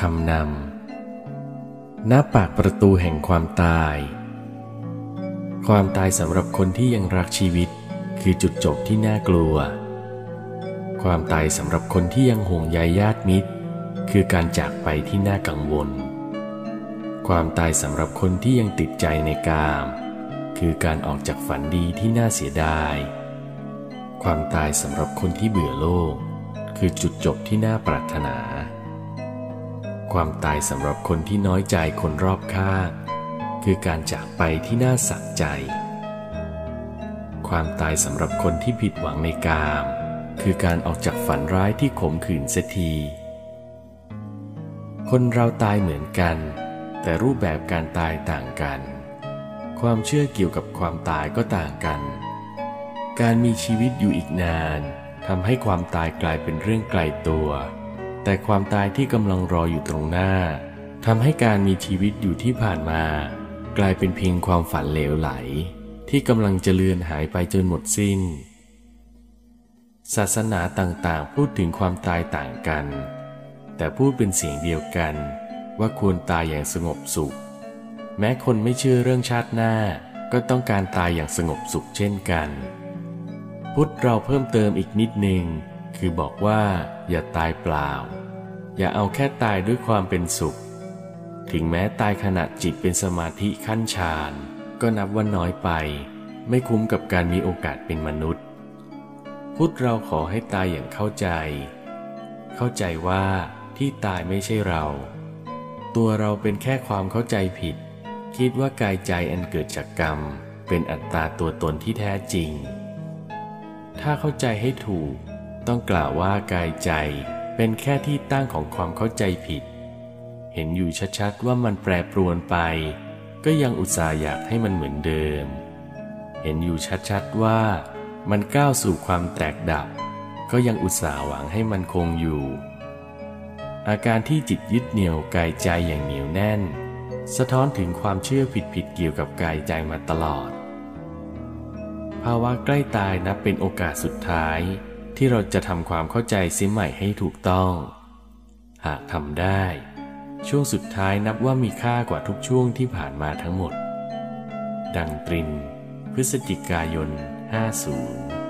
คำนำณปากประตูแห่งความตาย ความตายสำหรับคนที่ยังรักชีวิต คือจุดจบที่น่ากลัว ความตายสำหรับคนที่ยังห่วงใยญาติมิตร คือการจากไปที่น่ากังวล ความตายสำหรับคนที่ยังติดใจในกาม คือการออกจากฝันดีที่น่าเสียดาย ความตายสำหรับคนที่เบื่อโลก คือจุดจบที่น่าปรารถนา ความตายสำหรับคนที่น้อยใจคนรอบข้างคือการจากไปที่น่าสักใจ ความตายสำหรับคนที่ผิดหวังในกาม คือการออกจากฝันร้ายที่ขมขื่นเสียที คนเราตายเหมือนกัน แต่รูปแบบการตายต่างกัน ความเชื่อเกี่ยวกับความตายก็ต่างกัน การมีชีวิตอยู่อีกนานทำให้ความตายกลายเป็นเรื่องไกลตัว แต่ความตายที่กำลังรออยู่ตรงหน้าทำให้การมีชีวิตอยู่ที่ผ่านมา กลายเป็นเพียงความฝันเหลวไหล ที่กำลังจะเลือนหายไปจนหมดสิ้น ศาสนาต่างๆ พูดถึงความตายต่างกัน แต่พูดเป็นเสียงเดียวกัน ว่าควรตายอย่างสงบสุข แม้คนไม่เชื่อเรื่องชาติหน้า ก็ต้องการตายอย่างสงบสุขเช่นกัน พุทธเราเพิ่มเติมอีกนิดหนึ่ง คือบอกว่าอย่าตายเปล่า อย่าเอาแค่ตายด้วยความเป็นสุข ถึงแม้ตายขณะจิตเป็นสมาธิขั้นฌานก็นับว่าน้อยไป ไม่คุ้มกับการมีโอกาสเป็นมนุษย์ พุทธเราขอให้ตายอย่างเข้าใจ เข้าใจว่าที่ตายไม่ใช่เรา ตัวเราเป็นแค่ความเข้าใจผิด คิดว่ากายใจอันเกิดจากกรรม เป็นอัตตาตัวตนที่แท้จริง ถ้าเข้าใจให้ถูก ต้องกล่าวว่ากายใจเป็นแค่ที่ตั้งของความเข้าใจผิด เห็นอยู่ชัดๆว่ามันแปรปรวนไป ก็ยังอุตส่าห์อยากให้มันเหมือนเดิม เห็นอยู่ชัดๆว่ามันก้าวสู่ความแตกดับ ก็ยังอุตส่าห์หวังให้มันคงอยู่ อาการที่จิตยึดเหนี่ยวกายใจอย่างเหนียวแน่น สะท้อนถึงความเชื่อผิดๆเกี่ยวกับกายใจมาตลอด ภาวะใกล้ตายนับเป็นโอกาสสุดท้าย ที่เราจะทำความเข้าใจเสียใหม่ให้ถูกต้อง หากทำได้ ช่วงสุดท้ายนับว่ามีค่ากว่าทุกช่วงที่ผ่านมาทั้งหมด ดังตริน พฤศจิกายน 50